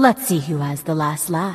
Let's see who has the last laugh.